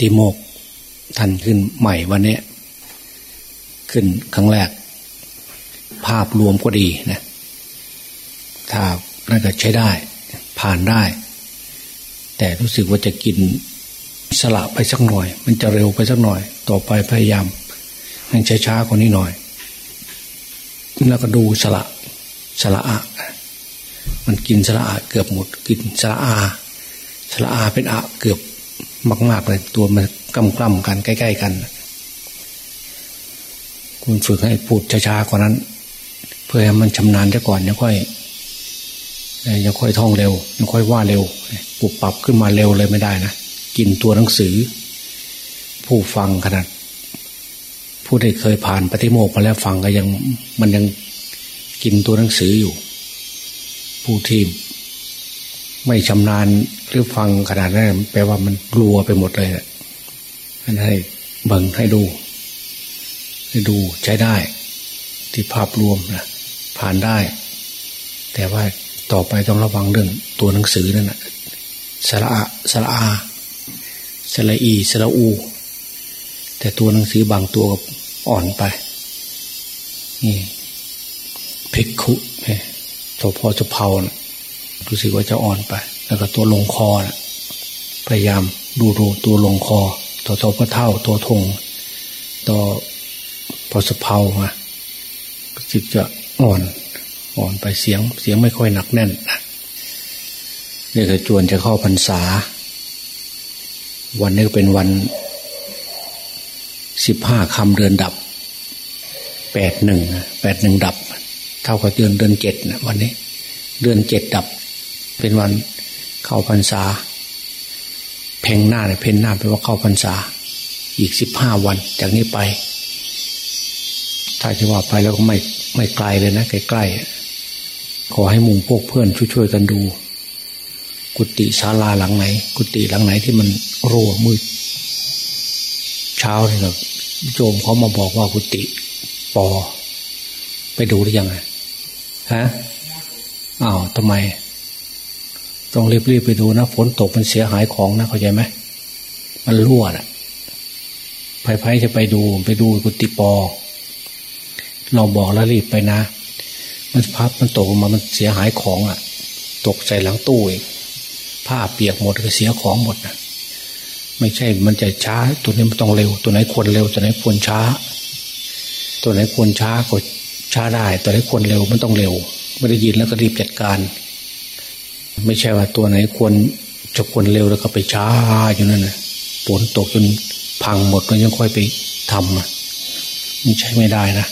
ฏิโมกท่านขึ้นใหม่วันนี้ ขึ้นครั้งแรก ภาพรวมก็ดีนะ ถ้าน่าจะใช้ได้ ผ่านได้ แต่รู้สึกว่าจะกินสละไปสักหน่อย มันจะเร็วไปสักหน่อย ต่อไปพยายามให้ช้าๆกว่านี้หน่อยแล้วก็ดูสละสละอะ มันกินสละอะเกือบหมด กินสละอาสละอาเป็นอะเกือบ มากๆเลยตัวมันกล้ำกล้ำกันใกล้ ๆ กัน คุณฝึกให้พูดช้าๆกว่านั้น เพื่อให้มันชำนาญซะก่อนยังค่อยยังค่อยท่องเร็วยังค่อยว่าเร็วปุบปรับขึ้นมาเร็วเลยไม่ได้นะกินตัวหนังสือ ผู้ฟังขนาด ผู้ได้เคยผ่านปฏิโมกมาแล้วฟังก็ยังมันยังกินตัวหนังสืออยู่ ผู้ที่ไม่ชำนาญ หรือฟังขนาดนั้นแปลว่ามันกลัวไปหมดเลยให้เบิ่งให้ดู ให้ดูใช้ได้ ที่ภาพรวมนะผ่านได้ แต่ว่าต่อไปต้องระวังเรื่องตัวหนังสือนั่นนะสระอะสระอาสระอีสระอู แต่ตัวหนังสือบางตัวอ่อนไปนี่พิกคุเนี่ยตัวพอจะเผานะรู้สึกว่าจะอ่อนไป แล้วก็ตัวลงคอนะพยายามดูดูตัวลงคอ ตัวตัวพระเท่าตัวทงตัวพอสะเพามาจิตจะอ่อน อ่อนไปเสียง เสียงไม่ค่อยหนักแน่นนี่คือจวนจะเข้าพรรษา วันนี้เป็นวันสิบห้าคำเดือนดับแปดหนึ่งแปดหนึ่งดับ เท่ากับเดือนเดือนเจ็ดวันนี้ เดือนเจ็ดดับ เป็นวัน เข้าพรรษา เพ่งหน้าเนี่ยเพ่งหน้าแปลว่าเข้าพรรษา อีกสิบห้าวันจากนี้ไป ถ้าจะว่าไปแล้วก็ไม่ไม่ไกลเลยนะใกล้ๆขอให้มุงพวกเพื่อนช่วยๆกันดู กุฏิศาลาหลังไหน กุฏิหลังไหนที่มันรั่วมืด เช้าเนี่ยโจมเขามาบอกว่ากุฏิปอ ไปดูหรือยังไงฮะอ้าวทำไม ต้องรีบๆไปดูนะฝนตกมันเสียหายของนะเข้าใจไหมมันรั่วนะไพ่ๆจะไปดูไปดูกุฏิปอ เราบอกแล้วรีบไปนะ มันพับมันตกมามันเสียหายของอะ ตกใส่หลังตู้อีกผ้าเปียกหมดก็เสียของหมดนะไม่ใช่มันจะช้า ตัวนี้มันต้องเร็ว ตัวไหนควรเร็ว ตัวไหนควรช้า ตัวไหนควรช้าก็ช้าได้ ตัวไหนควรเร็วมันต้องเร็วไม่ได้ยินแล้วก็รีบจัดการ ไม่ใช่ว่าตัวไหนควรจะควรเร็วแล้วก็ไปช้าอยู่นั่นนะฝนตกจนพังหมดก็ยังค่อยไปทำอะมันใช่ไม่ได้นะ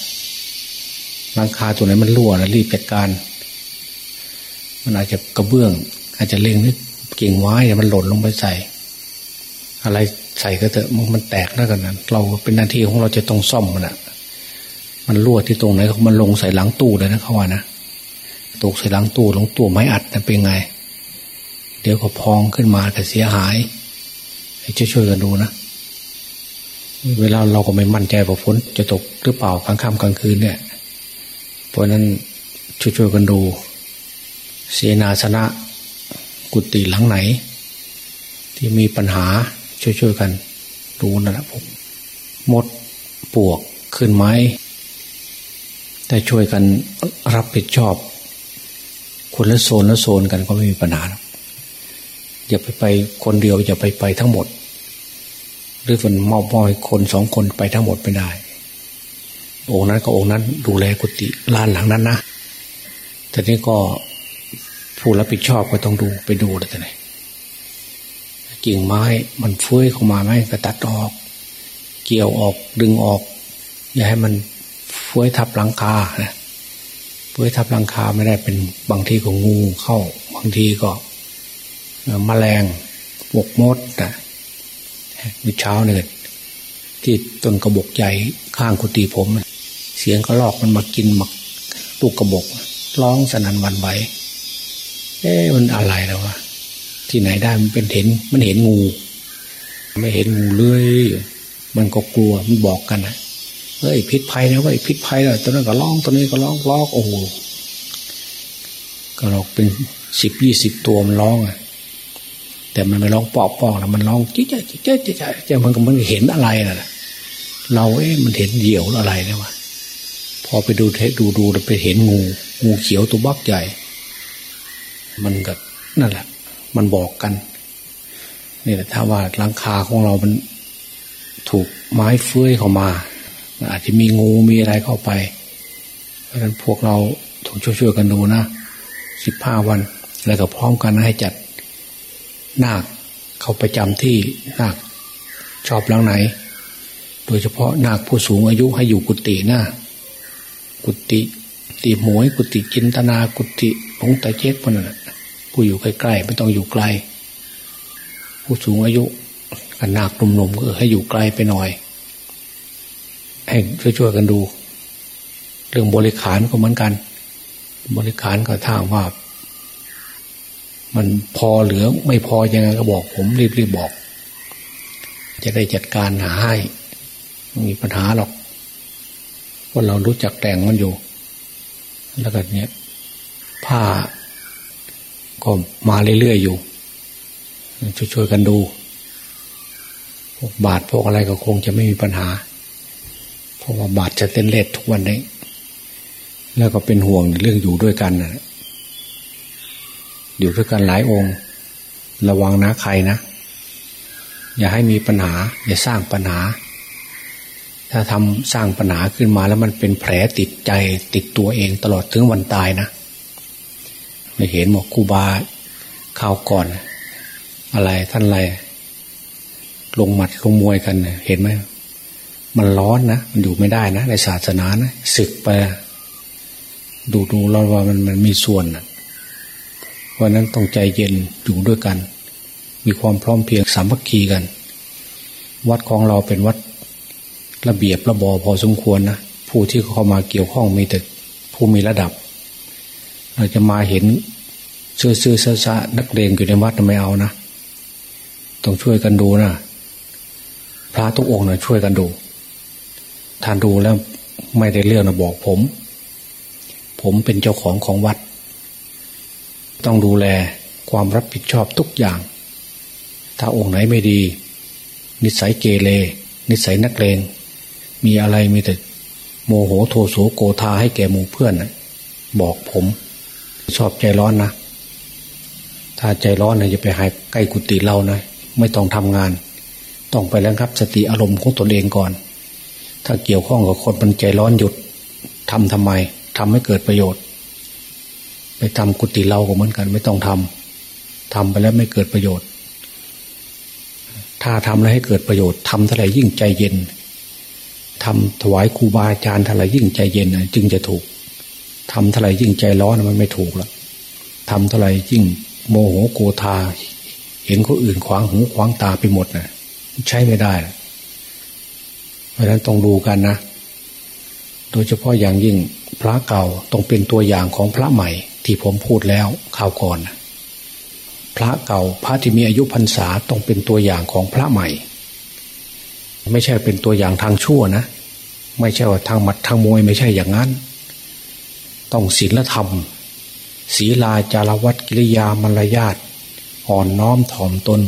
หลังคาตัวไหนมันรั่วนะรีบจัดการ มันอาจจะกระเบื้อง อาจจะเล็งนึกกิ่งไม้เนี่ยมันหล่นลงไปใส่ อะไรใส่ก็เถอะมันแตกแล้วกันนะเราเป็นหน้าที่ของเราจะต้องซ่อมมันอะมันรั่วที่ตรงไหนมันลงใส่หลังตู้เลยนะเขาว่านะ ตกใส่หลังตู้หลงตู้ไม้อัดนั่นเป็นไง เดี๋ยวก็พองขึ้นมาแต่เสียหายให้ช่วยๆกันดูนะเวลาเราก็ไม่มั่นใจว่าฝนจะตกหรือเปล่ากลางค่ำกลางคืนเนี่ย เพราะนั้นช่วยๆกันดู เสนาสนะ กุฏิหลังไหน ที่มีปัญหาช่วยๆกันดูนั่นแหละผมมดปวกขึ้นไม้แต่ช่วยกันรับผิดชอบ คนละโซนละโซนกันก็ไม่มีปัญหาอย่าไปไปคนเดียวอย่าไปไปทั้งหมด หรือคนมอบมอยคนสองคนไปทั้งหมดไม่ได้ องค์นั้นก็องค์นั้นดูแลกุฏิลานหลังนั้นนะแต่นี้ก็ผู้รับผิดชอบก็ต้องดูไปดูเลยแต่ไหนกิ่งไม้มันเฟื้ยเข้ามาไหมก็ตัดออก เกี่ยวออกดึงออก อย่าให้มันเฟื้ยทับหลังคานะ เฟื้ยทับหลังคาไม่ได้เป็นบางทีก็งูเข้า บางทีก็มแมลงปวกมดนะมีเช้าเนี่ยที่ต้นกระบอกใหญ่ข้างกุฏิผม เสียงก็ลอกมันมากินหมักลูกกระบอกร้องสนั่นวันไหวเอ๊ะมันอะไรแล้ววะที่ไหนได้มันเป็นเห็นมันเห็นงู ไม่เห็นงูเลยมันก็กลัวมันบอกกันนะ เฮ้ยพิษภัยนะเว้ยพิษภัยแล้วตัวนั้นก็ร้องตัวนี้ก็ร้องร้องโอ้โหก็เราเป็นสิบยี่สิบตัวมันร้องอะแต่มันไม่ร้องปอกปอกแล้วมันร้องจิ๊จ๊ะจิ๊จ๊ะจิ๊จ๊มันก็มันเห็นอะไรน่ะเราเอ๊ะมันเห็นเหยี่ยวอะไรเนี่ยวะพอไปดูเทดูดูไปเห็นงูงูเขียวตัวบักใหญ่ มันก็นั่นแหละ มันบอกกันนี่แหละถ้าว่าหลังคาของเรามันถูกไม้เฟื้อยเข้ามา อาจจะมีงูมีอะไรเข้าไป เพราะฉะนั้นพวกเราต้องช่วยๆกันดูนะสิบห้าวัน แล้วก็พร้อมกันให้จัดนาคเขาไปจำที่นาคชอบหลังไหน โดยเฉพาะนาคผู้สูงอายุให้อยู่กุฏินะกุฏิตีหมวยกุฏิจินตนากุฏิหลงตาเจ๊กพวกนั้นผู้อยู่ใกล้ๆไม่ต้องอยู่ไกล ผู้สูงอายุกันนาคหนุ่มๆก็ให้อยู่ไกลไปหน่อย ให้ช่วยๆกันดู เรื่องบริขารก็เหมือนกัน บริขารก็ทางว่า มันพอเหลือไม่พอยังไงก็บอก ผมรีบๆบอก จะได้จัดการหาให้ไม่มีปัญหาหรอกว่าเรารู้จักแต่งมันอยู่ แล้วก็เนี้ยผ้าก็มาเรื่อยๆอยู่ ช่วยๆกันดู พวกบาทพวกอะไรก็คงจะไม่มีปัญหา เพราะว่าบาทจะเต้นเล็ดทุกวันนี้ แล้วก็เป็นห่วงเรื่องอยู่ด้วยกันนะอยู่ด้วยกันหลายองค์ ระวังนะใครนะ อย่าให้มีปัญหา อย่าสร้างปัญหา ถ้าทำสร้างปัญหาขึ้นมาแล้วมันเป็นแผลติดใจติดตัวเองตลอดถึงวันตายนะไม่เห็นหมอกคูบาข่าวก่อน อะไรท่านอะไรลงหมัดลงมวยกันเห็นไหม มันร้อนนะมันอยู่ไม่ได้นะในศาสนานะศึกไป ดูดูเราว่ามันมันมีส่วนนะราะนั้นต้องใจเย็นอยู่ด้วยกัน มีความพร้อมเพียงสามัคคีกัน วัดของเราเป็นวัดระเบียบระบอพอสมควรนะผู้ที่เข้ามาเกี่ยวข้องมีแต่ผู้มีระดับเราจะมาเห็นเสื้อเสื้อซานักเรียนอยู่ในวัดไม่เอานะต้องช่วยกันดูนะพระทุกองค์นะช่วยกันดู ท่านดูแล้วไม่ได้เรื่องนะบอกผม ผมเป็นเจ้าของของวัด ต้องดูแลความรับผิดชอบทุกอย่าง ถ้าองค์ไหนไม่ดี นิสัยเกเรนิสัยนักเลงมีอะไรมีแต่โมโหโทโสโกธาให้แก่หมู่เพื่อนนะบอกผมชอบใจร้อนนะ ถ้าใจร้อนนะอย่าไปหายใกล้กุฏิเรานะ ไม่ต้องทำงาน ต้องไปแล้วครับสติอารมณ์ของตนเองก่อน ถ้าเกี่ยวข้องกับคนมันใจร้อนหยุดทำทำไมทำให้เกิดประโยชน์ ไปทำกุฏิเราก็เหมือนกัน ไม่ต้องทำทำไปแล้วไม่เกิดประโยชน์ ถ้าทำแล้วให้เกิดประโยชน์ทำเท่าไรยิ่งใจเย็นทำถวายครูบาอาจารย์เท่าไรยิ่งใจเย็นจึงจะถูกทำเท่าไรยิ่งใจร้อนมันไม่ถูกละทำเท่าไรยิ่งโมโหโกธา เห็นคนอื่นขวางหูขวางตาไปหมดนะใช้ไม่ได้ ราะฉะนั้นต้องดูกันนะ โดยเฉพาะอย่างยิ่งพระเก่าต้องเป็นตัวอย่างของพระใหม่ ที่ผมพูดแล้วข่าวก่อน พระเก่าพระที่มีอายุพรรษาต้องเป็นตัวอย่างของพระใหม่ ไม่ใช่เป็นตัวอย่างทางชั่วนะ ไม่ใช่ว่าทางมัดทางมวยไม่ใช่อย่างนั้น ต้องศีลธรรมศีลาจารวัตกิริยามารยาทอ่อนน้อมถ่อมตน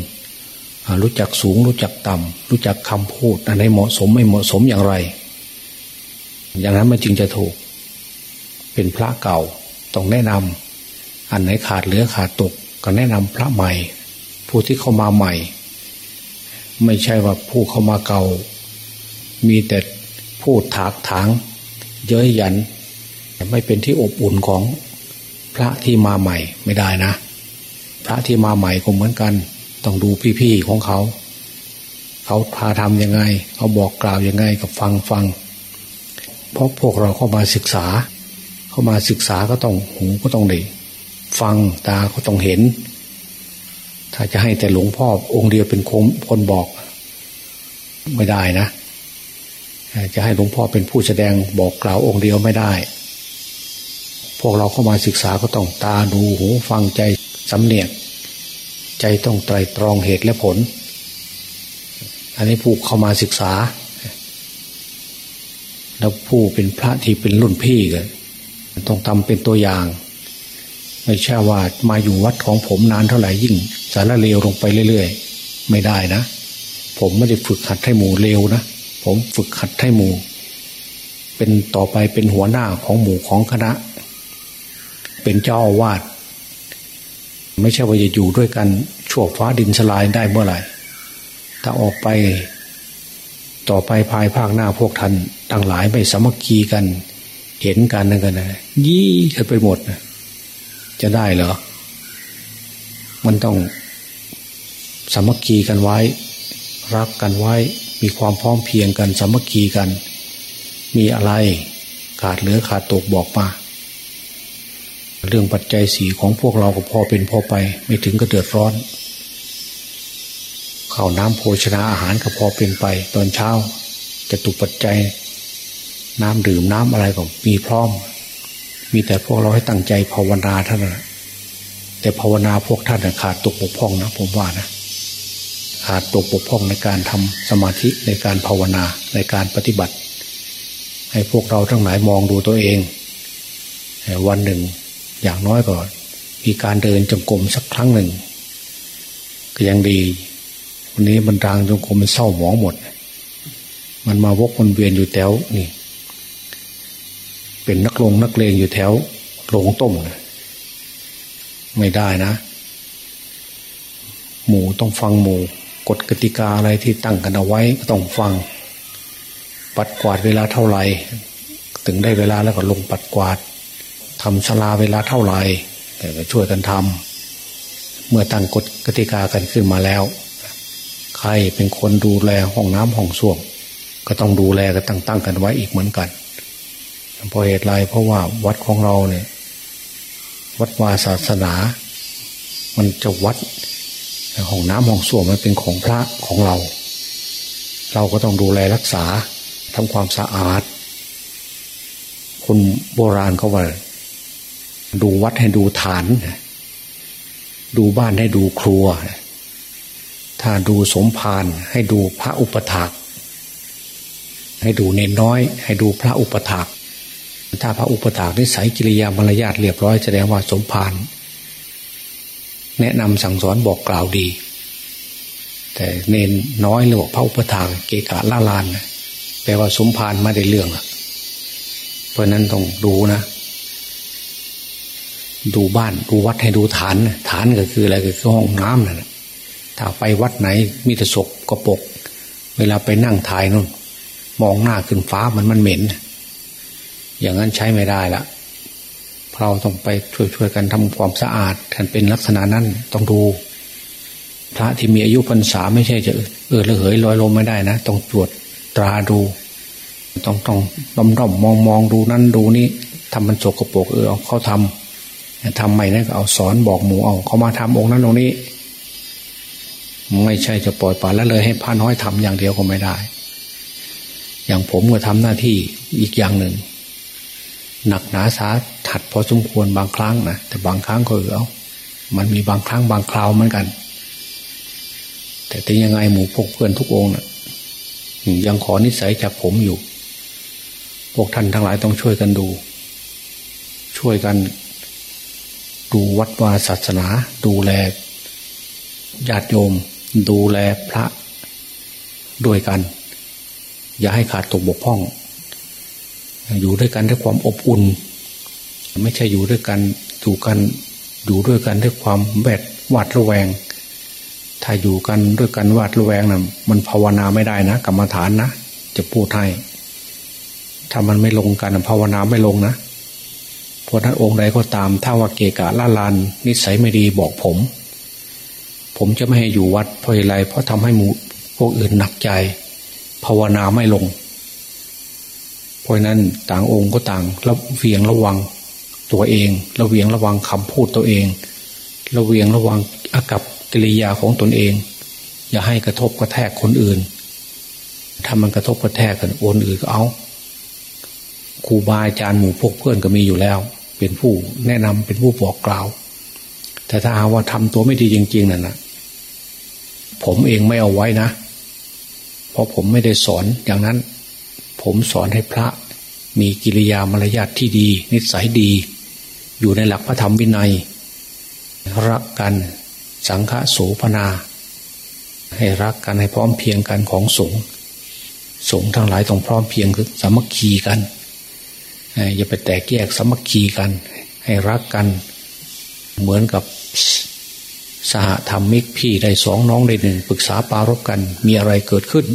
รู้จักสูงรู้จักต่ำรู้จักคำพูดอันไหนเหมาะสมไม่เหมาะสมอย่างไร อย่างนั้นมันจึงจะถูก เป็นพระเก่าต้องแนะนำอันไหนขาดเหลือขาดตกก็แนะนำพระใหม่ ผู้ที่เข้ามาใหม่ ไม่ใช่ว่าผู้เข้ามาเก่า มีแต่พูดถากถาง เย้ยหยัน ไม่เป็นที่อบอุ่นของพระที่มาใหม่ไม่ได้นะ พระที่มาใหม่ก็เหมือนกัน ต้องดูพี่ๆของเขา เขาพาทำยังไง เขาบอกกล่าวยังไงกับฟังฟังเพราะพวกเราเข้ามาศึกษา เข้ามาศึกษาก็ต้องหูก็ต้องได้ฟังตาก็ต้องเห็น ถ้าจะให้แต่หลวงพ่อองค์เดียวเป็นคคนบอก ไม่ได้นะ จะให้หลวงพ่อเป็นผู้แสดงบอกกล่าวองค์เดียวไม่ได้ พวกเราเข้ามาศึกษาก็ต้องตาดูหูฟังใจสำเนียก ใจต้องไตรตรองเหตุและผล อันนี้ผู้เข้ามาศึกษา แล้วผู้เป็นพระที่เป็นรุ่นพี่กันต้องทำเป็นตัวอย่าง ไม่ใช่ว่ามาอยู่วัดของผมนานเท่าไหร่ยิ่ง สารเลวลงไปเรื่อยๆ ไม่ได้นะ ผมไม่ได้ฝึกหัดให้หมูเลวนะ ผมฝึกหัดให้หมูเป็นต่อไปเป็นหัวหน้าของหมู่ของคณะ เป็นเจ้าวาส ไม่ใช่ว่าจะอยู่ด้วยกันชั่วฟ้าดินสลายได้เมื่อไหร่ ถ้าออกไป ต่อไปภายภาคหน้าพวกท่านตั้งหลายไม่สมัคคีกัน เห็นกันนั่นกันนะยี่กันไปหมดนะจะได้เหรอ มันต้องสามัคคีกันไว้ รักกันไว้ มีความพร้อมเพียงกันสามัคคีกัน มีอะไรขาดเหลือขาดตกบอกมา เรื่องปัจจัยสีของพวกเราก็พอเป็นพอไป ไม่ถึงก็เดือดร้อนข้าวน้ำโภชนาอาหารก็พอเป็นไป ตอนเช้าจะตุปัจจัย น้ำดื่มน้ำอะไรก็มีพร้อม มีแต่พวกเราให้ตั้งใจภาวนาเท่านั้นแต่ภาวนาพวกท่านขาดตกบกพร่องนะผมว่านะขาดตกบกพร่องในการทำสมาธิในการภาวนาในการปฏิบัติ ให้พวกเราทั้งหลายมองดูตัวเอง วันหนึ่ง อย่างน้อยก็มีการเดินจงกรมสักครั้งหนึ่ง ก็ยังดี วันนี้มันรางจงกรมมันเศร้าหมองหมด มันมาวกมันเวียนอยู่แถวนี่ เป็นนักลงนักเลงอยู่แถวโรงต้มนะไม่ได้นะ หมูต้องฟังหมูกฎกติกาอะไรที่ตั้งกันเอาไว้ก็ต้องฟัง ปัดกวาดเวลาเท่าไหร่ ถึงได้เวลาแล้วก็ลงปัดกวาด ทำสลาเวลาเท่าไหร่ช่วยกันทำเมื่อตั้งกฎกติกากันขึ้นมาแล้ว ใครเป็นคนดูแลห้องน้ำห้องส้วมก็ต้องดูแลกันตั้งตั้งกันไว้อีกเหมือนกันเพราะเหตุไรเพราะว่าวัดของเราเนี่ย วัดวาศาสนา มันจะวัดห้องน้ำห้องส้วมมันเป็นของพระของเรา เราก็ต้องดูแลรักษาทำความสะอาดคนโบราณเขาว่า ดูวัดให้ดูฐาน ดูบ้านให้ดูครัว ถ้าดูสมภารให้ดูพระอุปถากให้ดูเนนน้อย ให้ดูพระอุปถากถ้าพระอุปถากนิสัยกิริยามารยาทเรียบร้อยแสดงว่าสมภารแนะนำสั่งสอนบอกกล่าวดี แต่เนนน้อยหรือว่าพระอุปถากเกกะล่าลานแปลว่าสมภารไม่ได้เรื่องเพราะนั้นต้องดูนะ ดูบ้านดูวัดให้ดูฐานฐานก็คืออะไรก็คือห้องน้ำนะถ้าไปวัดไหนมีแต่ศกกระปก เวลาไปนั่งถ่ายนู่นมองหน้าขึ้นฟ้ามันมันเหม็น อย่างนั้นใช้ไม่ได้ละเราต้องไปช่วยๆกันทำความสะอาดกันเป็นลักษณะนั้นต้องดู พระที่มีอายุพรรษาไม่ใช่จะเออระเหยลอยลมไม่ได้นะ ต้องตรวจตราดู ต้องต้องด้อมด้อมมองมองดูนั่นดูนี่ทำมันโจกกระโปกเออเอาเขาทำ ทำใหม่นั่นก็เอาสอนบอกหมูเอาเขามาทำองค์นั้นองค์นี้ ไม่ใช่จะปล่อยปละละเลยให้พระน้อยทำอย่างเดียวก็ไม่ได้ อย่างผมก็ทำหน้าที่อีกอย่างหนึ่ง หนักหนาสาถัดพอสมควรบางครั้งนะแต่บางครั้งก็เอามันมีบางครั้งบางคราวเหมือนกัน แต่ถึงยังไงหมูพวกเพื่อนทุกองคนะยังขอนิสัยจากผมอยู่ พวกท่านทั้งหลายต้องช่วยกันดู ช่วยกัน ดูวัดวาศาสนา ดูแลญาติโยม ดูแลพระด้วยกัน อย่าให้ขาดตกบกพร่อง อยู่ด้วยกันด้วยความอบอุ่น ไม่ใช่อยู่ด้วยกันอยู่กันอยู่ด้วยกันด้วยความแวดวาดระแวง ถ้าอยู่กันด้วยกันวาดระแวงนะ่ะมันภาวนาไม่ได้นะกรรมฐานนะจะพูดให้ถ้ามันไม่ลงกันภาวนาไม่ลงนะ ราะนั้นองค์ใดก็ตามถ้าว่าเกกะล่าลานนิสัยไม่ดีบอกผม ผมจะไม่ให้อยู่วัดเพราะอะไรเพราะทำให้หมู่พวกอื่นหนักใจ ภาวนาไม่ลง เพราะนั้นต่างองค์ก็ต่างระเวียงระวังตัวเอง ระเวียงระวังคำพูดตัวเอง ระเวียงระวังอากับกิริยาของตนเอง อย่าให้กระทบกระแทกคนอื่นถ้ามันกระทบกระแทกกันโอนอื่นก็เอาครูบาอาจารย์หมู่พวกเพื่อนก็มีอยู่แล้ว เป็นผู้แนะนำเป็นผู้บอกกล่าว แต่ถ้าหาว่าทำตัวไม่ดีจริง ๆนั่นนะผมเองไม่เอาไว้นะ เพราะผมไม่ได้สอนอย่างนั้น ผมสอนให้พระ มีกิริยามารยาทที่ดี นิสัยดี อยู่ในหลักพระธรรมวินัย รักกันสังฆโสพนา ให้รักกันให้พร้อมเพียงกันของสงฆ์สงฆ์ทั้งหลายต้องพร้อมเพียงคือสามัคคีกัน อย่าไปแตกแยกสมัคคีกัน ให้รักกัน เหมือนกับสหธรรมิกพี่ได้สองน้องได้หนึ่งปรึกษาปารบกันมีอะไรเกิดขึ้น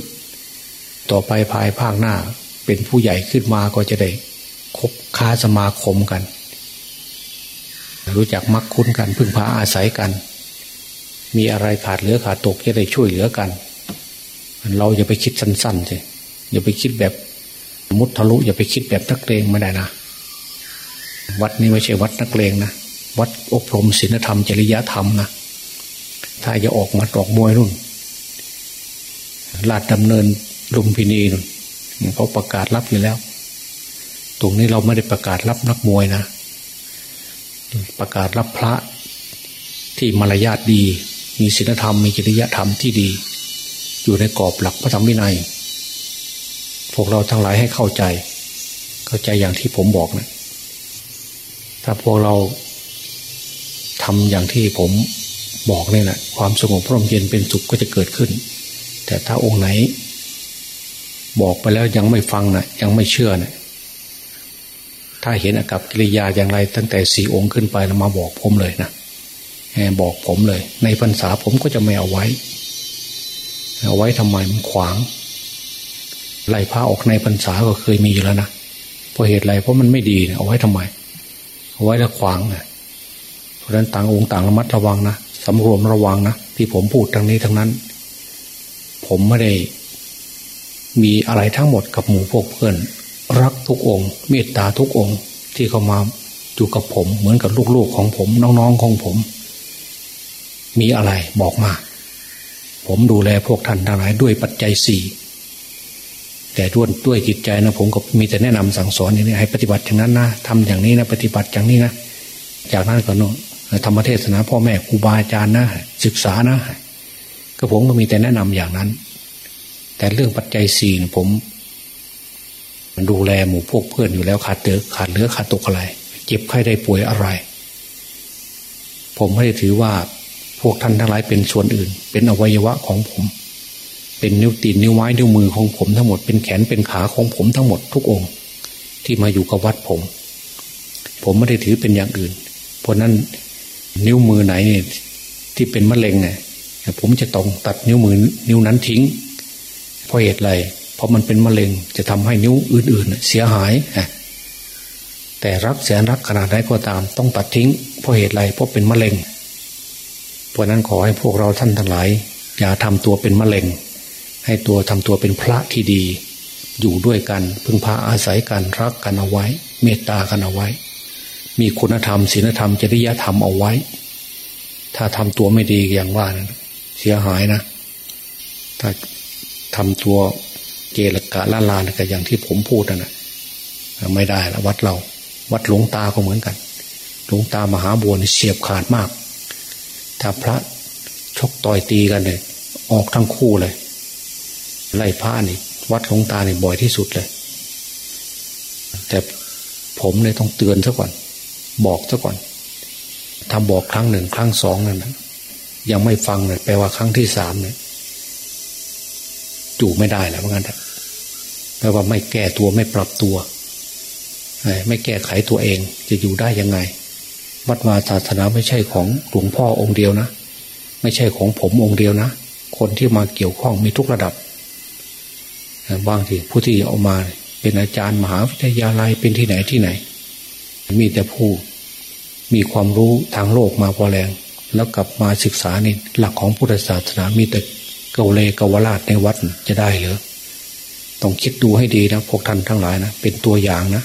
ต่อไปภายภาคหน้า เป็นผู้ใหญ่ขึ้นมาก็จะได้คบค้าสมาคมกัน รู้จักมักคุ้นกันพึ่งพาอาศัยกัน มีอะไรขาดเหลือขาดตกจะได้ช่วยเหลือกัน เราอย่าไปคิดสั้นๆสิอย่าไปคิดแบบ มุดทะลุอย่าไปคิดแบบนักเลงไม่ได้นะ วัดนี้ไม่ใช่วัดนักเลงนะ วัดอบรมศีลธรรมจริยธรรมนะถ้าจะออกมาตอกมวยนู่นลาดดำเนินลุมพินีนู่นเขาประกาศรับอยู่แล้ว ตรงนี้เราไม่ได้ประกาศรับนักมวยนะ ประกาศรับพระที่มารยาทดี มีศีลธรรมมีจริยธรรมที่ดี อยู่ในกรอบหลักพระธรรมวินัย พวกเราทั้งหลายให้เข้าใจ เข้าใจอย่างที่ผมบอกนะถ้าพวกเราทำอย่างที่ผมบอกนี่แหละความสงบพร่มเย็นเป็นสุขก็จะเกิดขึ้น แต่ถ้าองค์ไหน บอกไปแล้วยังไม่ฟังนะยังไม่เชื่อนะถ้าเห็นอากับกิริยาอย่างไรตั้งแต่สี่องค์ขึ้นไปแล้วมาบอกผมเลยนะบอกผมเลย ในพรรษาผมก็จะไม่เอาไว้ เอาไว้ทำไมมันขวาง ไล่พระออกในพรรษาก็เคยมีอยู่แล้วนะเพราะเหตุไรเพราะมันไม่ดีเอาไว้ทำไม เอาไว้แล้วขวางนะเพราะฉะนั้นต่างองค์ต่างระมัดระวังนะสำรวมระวังนะที่ผมพูดทั้งนี้ทั้งนั้น ผมไม่ได้ มีอะไรทั้งหมดกับหมู่พวกเพื่อน รักทุกองค์ เมตตาทุกองค์ ที่เขามาอยู่กับผม เหมือนกับลูกๆของผมน้องๆของผม มีอะไรบอกมา ผมดูแลพวกท่านทั้งหลายด้วยปัจจัยสี่ แต่ด้วยด้วยจิตใจนะผมก็มีแต่แนะนำสั่งสอนอย่างนี้ให้ปฏิบัติอย่างนั้นนะทำอย่างนี้นะปฏิบัติอย่างนี้นะจากนั้นก็โน้ธรรมเทศนาพ่อแม่ครูบาอาจารย์นะศึกษานะก็ผมก็มีแต่แนะนำอย่างนั้น แต่เรื่องปัจจัยสี่ผมมันดูแลหมู่พวกเพื่อนอยู่แล้วขาดเตือขาดเหลือขาดตกอะไร เจ็บไข้ได้ป่วยอะไร ผมไม่ได้ถือว่าพวกท่านทั้งหลายเป็นส่วนอื่น เป็นอวัยวะของผม เป็นนิ้วตีนนิ้วไม้นิ้วมือของผมทั้งหมดเป็นแขนเป็นขาของผมทั้งหมดทุกองค์ ที่มาอยู่กับวัดผม ผมไม่ได้ถือเป็นอย่างอื่น เพราะนั้นนิ้วมือไหนที่เป็นมะเร็งเนี่ยผมจะต้องตัดนิ้วมือนิ้วนั้นทิ้งเพราะเหตุไรเพราะมันเป็นมะเร็งจะทำให้นิ้วอื่น ๆ เสียหายแต่รักแสนรักขนาดไหนก็ตาม ต้องตัดทิ้งเพราะเหตุไรเพราะเป็นมะเร็ง เพราะนั้นขอให้พวกเราท่านทั้งหลาย อย่าทำตัวเป็นมะเร็ง ให้ตัวทำตัวเป็นพระที่ดี อยู่ด้วยกัน พึ่งพาอาศัยกันรักกันเอาไว้ เมตตากันเอาไว้ มีคุณธรรมศีลธรรมจริยธรรมเอาไว้ ถ้าทำตัวไม่ดีอย่างว่านะเสียหายนะ ถ้าทำตัวเกลกะละลานก็อย่างที่ผมพูดนะไม่ได้ละวัดเรา วัดหลวงตาก็เหมือนกัน หลวงตามหาบัวนี่เสียบขาดมาก ถ้าพระชกต่อยตีกันเลยออกทั้งคู่เลย ไล่ผ้านี่วัดหลวงตาเนี่ยบ่อยที่สุดเลย แต่ผมเนี่ยต้องเตือนซะก่อน บอกซะก่อนทำบอกครั้งหนึ่งครั้งสองนั่นนะยังไม่ฟังเลยแปลว่าครั้งที่สามเนี่ยจู่ไม่ได้แล้วเหมือนกันแปลว่าไม่แก้ตัวไม่ปรับตัวไม่แก้ไขตัวเองจะอยู่ได้ยังไง วัดวาศาสนาไม่ใช่ของหลวงพ่อองค์เดียวนะ ไม่ใช่ของผมองค์เดียวนะ คนที่มาเกี่ยวข้องมีทุกระดับ บางทีผู้ที่เอามา เป็นอาจารย์มหาวิทยาลัยเป็นที่ไหนที่ไหน มีแต่ผู้มีความรู้ทางโลกมาพอแรง แล้วกลับมาศึกษาในหลักของพุทธศาสนามีแต่เกเลกวราชในวัดจะได้หรือต้องคิดดูให้ดีนะพวกท่านทั้งหลายนะเป็นตัวอย่างนะ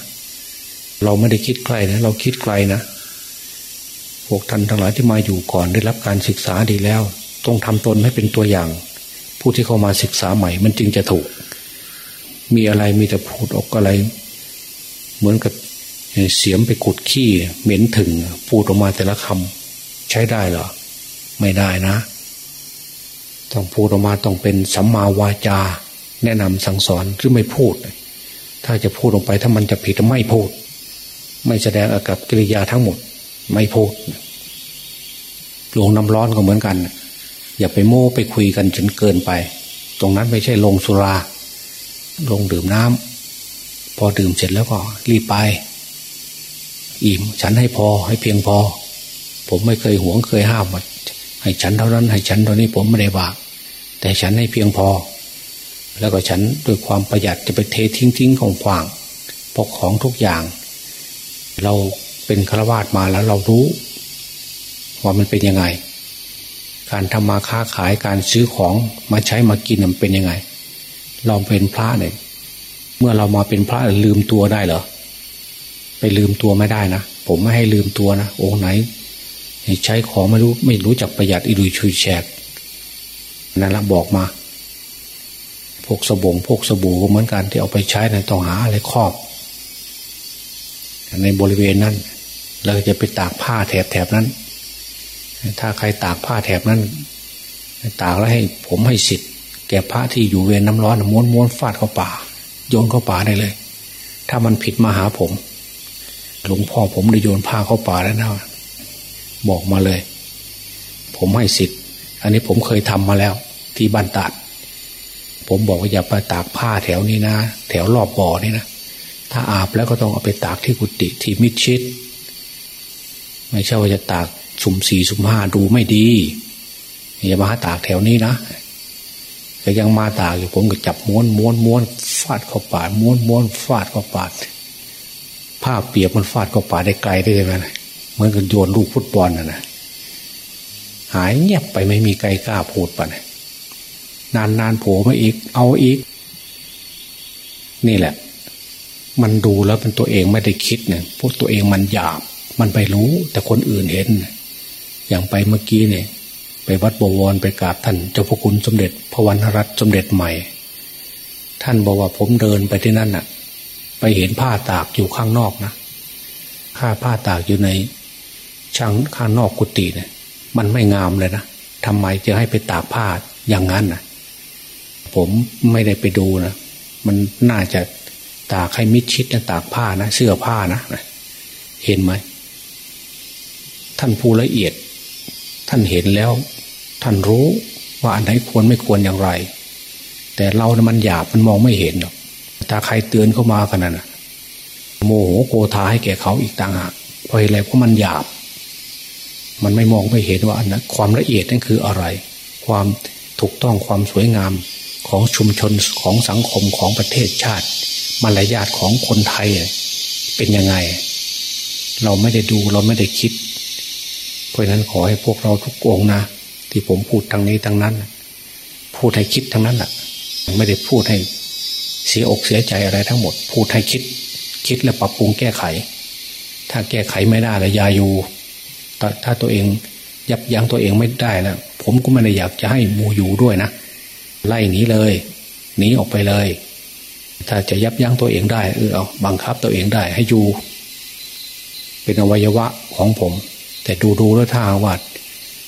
เราไม่ได้คิดไกลนะเราคิดไกลนะพวกท่านทั้งหลายที่มาอยู่ก่อนได้รับการศึกษาดีแล้ว ต้องทำตนให้เป็นตัวอย่าง ผู้ที่เข้ามาศึกษาใหม่มันจึงจะถูก มีอะไรมีแต่พูดออกอะไร เหมือนกับเสียมไปขุดขี้เหม็นถึง พูดออกมาแต่ละคำใช้ได้เหรอ ไม่ได้นะ ต้องพูดออกมาต้องเป็นสัมมาวาจา แนะนำสั่งสอนหรือไม่พูด ถ้าจะพูดออกไปถ้ามันจะผิดไม่พูด ไม่แสดงอากับกิริยาทั้งหมด ไม่พูดลงน้ำร้อนก็เหมือนกัน อย่าไปโม้ไปคุยกันจนเกินไป ตรงนั้นไม่ใช่ลงสุรา ลงดื่มน้ำพอดื่มเสร็จแล้วก็รีบไป อิ่มฉันให้พอให้เพียงพอ ผมไม่เคยหวงเคยห้ามให้ฉันเท่านั้น ให้ฉันเท่านี้ผมไม่ได้บากแต่ฉันให้เพียงพอ แล้วก็ฉันด้วยความประหยัดจะไปเททิ้งทิ้งของขวางพกของทุกอย่าง เราเป็นฆราวาสมาแล้วเรารู้ว่ามันเป็นยังไง การทำมาค้าขายการซื้อของมาใช้มากินมันเป็นยังไง เราเป็นพระเนี่ยเมื่อเรามาเป็นพระลืมตัวได้เหรอไปลืมตัวไม่ได้นะผมไม่ให้ลืมตัวนะองค์ไหน ใช้ของไม่รู้ไม่รู้จักประหยัดอิรุยชุยแฉกนั่นละบอกมา พวกสบงพวกสบู่เหมือนกันที่เอาไปใช้ในต้องหาอะไรครอบ ในบริเวณนั้นเราจะไปตากผ้าแถบแถบนั้น ถ้าใครตากผ้าแถบนั้น ตากแล้วให้ผมให้สิทธิ์ แก่พระที่อยู่เวรน้ำร้อนม้วนม้วนฟาดเข้าป่า โยนเข้าป่าได้เลย ถ้ามันผิดมาหาผม หลวงพ่อผมได้โยนผ้าเข้าป่าแล้วนะบอกมาเลย ผมให้สิทธิ์ อันนี้ผมเคยทำมาแล้ว ที่บ้านตาดผมบอกว่าอย่าไปตากผ้าแถวนี้นะ แถวรอบบ่อนี่นะถ้าอาบแล้วก็ต้องเอาไปตากที่กุฏิที่มิดชิด ไม่ใช่ว่าจะตากสุ่มสี่สุ่มห้าดูไม่ดีอย่ามาตากแถวนี้นะ ก็ยังมาตากอยู่ผมก็จับม้วนม้วนม้วนฟาดเข้าป่าม้วนม้วนฟาดเข้าป่าผ้าเปียกมันฟาดเข้าป่าได้ไกลได้ไหมเหมือนกับโยนลูกฟุตบอลน่ะนะหายเงียบไปไม่มีใครกล้าพูดปะนะนานนานโผล่มาอีก เอาอีก นี่แหละ มันดูแล้วเป็นตัวเองไม่ได้คิดเนี่ยพวกตัวเองมันหยาบ มันไปรู้ แต่คนอื่นเห็น อย่างไปเมื่อกี้เนี่ย ไปวัดบวรไปกราบท่านเจ้าพระคุณสมเด็จพระวรรณรัตน์สมเด็จใหม่ ท่านบอกว่าผมเดินไปที่นั่นน่ะ ไปเห็นผ้าตากอยู่ข้างนอกนะผ้าผ้าตากอยู่ในช่างข้างนอกกุฏิเนี่ย มันไม่งามเลยนะทำไมจะให้ไปตากผ้าอย่างนั้นนะผมไม่ได้ไปดูนะมันน่าจะตากให้มิดชิดนะตากผ้านะเสื้อผ้านะเห็นไหมท่านผู้ละเอียด ท่านเห็นแล้ว ท่านรู้ว่าอันไหนควรไม่ควรอย่างไร แต่เรานะมันหยาบมันมองไม่เห็นหรอกถ้าใครเตือนเข้ามาขนาดนั้นโมโหโกธาให้แก่เขาอีกต่างหากเพราะอะไรเพราะมันหยาบ มันไม่มองไม่เห็นว่าอันนั้นความละเอียดนั่นคืออะไร ความถูกต้องความสวยงามของชุมชนของสังคมของประเทศชาติมารยาทของคนไทยเป็นยังไง เราไม่ได้ดูเราไม่ได้คิด เพราะนั้นขอให้พวกเราทุกองนะ ที่ผมพูดทางนี้ทางนั้น พูดให้คิดทั้งนั้นแหละไม่ได้พูดให้เสียอกเสียใจอะไรทั้งหมด พูดให้คิด คิดและปรับปรุงแก้ไข ถ้าแก้ไขไม่ได้แล้วยาอยู่ถ้าตัวเองยับยั้งตัวเองไม่ได้แล้วผมก็ไม่ได้อยากจะให้มูอยู่ด้วยนะไล่หนีเลยหนีออกไปเลย ถ้าจะยับยั้งตัวเองได้เออเอาบังคับตัวเองได้ให้อยู่ เป็นอวัยวะของผม แต่ดูดูแล้วท่าว่า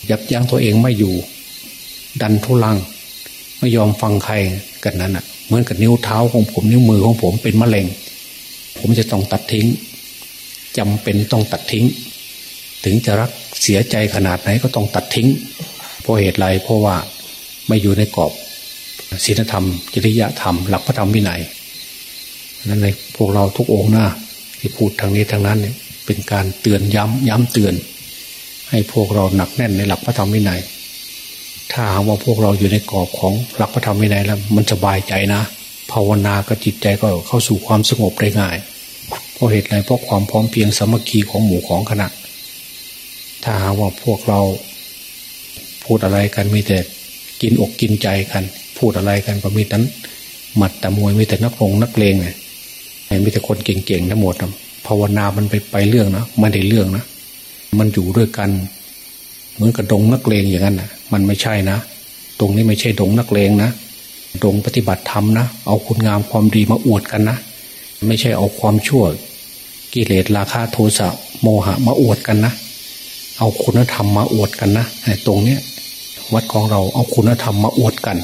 ยับยั้งตัวเองไม่อยู่ ดันทุลัง ไม่ยอมฟังใครกันนั้นอะเหมือนกับนิ้วเท้าของผมนิ้วมือของผมเป็นมะเร็ง ผมจะต้องตัดทิ้งจำเป็นต้องตัดทิ้ง ถึงจะรักเสียใจขนาดไหนก็ต้องตัดทิ้ง เพราะเหตุไรเพราะว่าไม่อยู่ในกรอบศีลธรรม จริยธรรม หลักพระธรรมวินัยนั้นในพวกเราทุกองค์หน้าที่พูดทางนี้ทางนั้นเนี่ยเป็นการเตือนย้ำย้ำเตือน ให้พวกเราหนักแน่นในหลักพระธรรมวินัย ถ้าหากว่าพวกเราอยู่ในกรอบของหลักพระธรรมวินัยแล้ว มันสบายใจนะ ภาวนาก็จิตใจก็เข้าสู่ความสงบได้ง่าย เพราะเหตุไรเพราะความพร้อมเพียงสมัคคีของหมู่ของคณะ ถ้าหากว่าพวกเราพูดอะไรกันมีแต่กินอกกินใจกัน พูดอะไรกันก็มีแต่หมัดแต่มวยมีแต่นักลงนักเลงไงมีแต่คนเก่งๆทั้งหมดภาวนามันไปไปเรื่องนะไม่ได้เรื่องนะ มันอยู่ด้วยกัน เหมือนกับดงนักเลงอย่างนั้นนะมันไม่ใช่นะ ตรงนี้ไม่ใช่ดงนักเลงนะตรงปฏิบัติธรรมนะ เอาคุณงามความดีมาอวดกันนะ ไม่ใช่เอาความชั่ว กิเลสราคะโทสะโมหะมาอวดกันนะ เอาคุณธรรมมาอวดกันนะตรงเนี้ยวัดของเราเอาคุณธรรมมาอวดกัน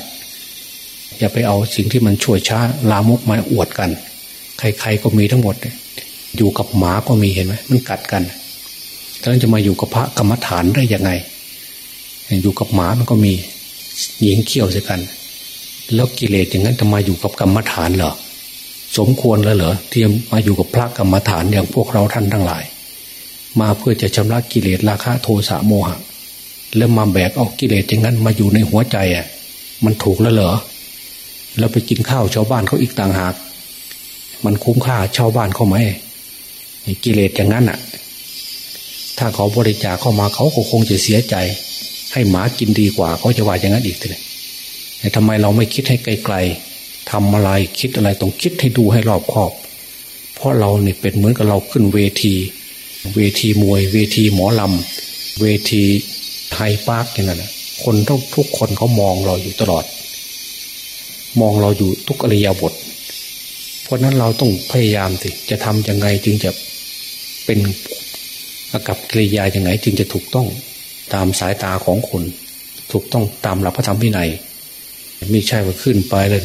อย่าไปเอาสิ่งที่มันช่วยช้าลามกมาอวดกัน ใครๆก็มีทั้งหมด อยู่กับหมาก็มีเห็นไหมมันกัดกัน ท่านจะมาอยู่กับพระกรรมฐานได้ยังไง อยู่กับหมามันก็มีหญิงเขี้ยวใส่กัน แล้วกิเลสอย่างนั้นจะมาอยู่กับกรรมฐานเหรอสมควรแล้วเหรอที่มาอยู่กับพระกรรมฐานอย่างพวกเราท่านทั้งหลาย มาเพื่อจะชำระกิเลสราคะโทสะโมหะ แล้วมาแบกเอากิเลสอย่างนั้นมาอยู่ในหัวใจอะ มันถูกแล้วเหรอแล้วไปกินข้าวชาวบ้านเขาอีกต่างหาก มันคุ้มค่าชาวบ้านเขาไหมกิเลสอย่างนั้นอะ ถ้าเขาบริจาคเข้ามาเขาก็คงจะเสียใจ ให้หมากินดีกว่าเขาจะว่าอย่างนั้นอีกเลยทำไมเราไม่คิดให้ไกลๆทำอะไรคิดอะไรต้องคิดให้ดูให้รอบคอบ เพราะเราเนี่ยเป็นเหมือนกับเราขึ้นเวที เวทีมวย เวทีหมอลำเวทีไฮปาร์กอย่างนั้นคนทุกทุกคนเขามองเราอยู่ตลอด มองเราอยู่ทุกอริยบท เพราะนั้นเราต้องพยายามสิจะทำยังไงจึงจะเป็น อากับกิริยาอย่างไงจึงจะถูกต้องตามสายตาของคน ถูกต้องตามหลักพระธรรมวินัยไม่ใช่ว่าขึ้นไปเลย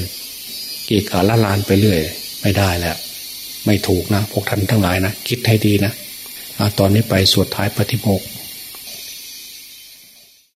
เกียขาละลานไปเรื่อย ไม่ได้แล้ว ไม่ถูกนะ พวกท่านทั้งหลายนะ คิดให้ดีนะตอนนี้ไปสวดท้ายปฏิโมกข์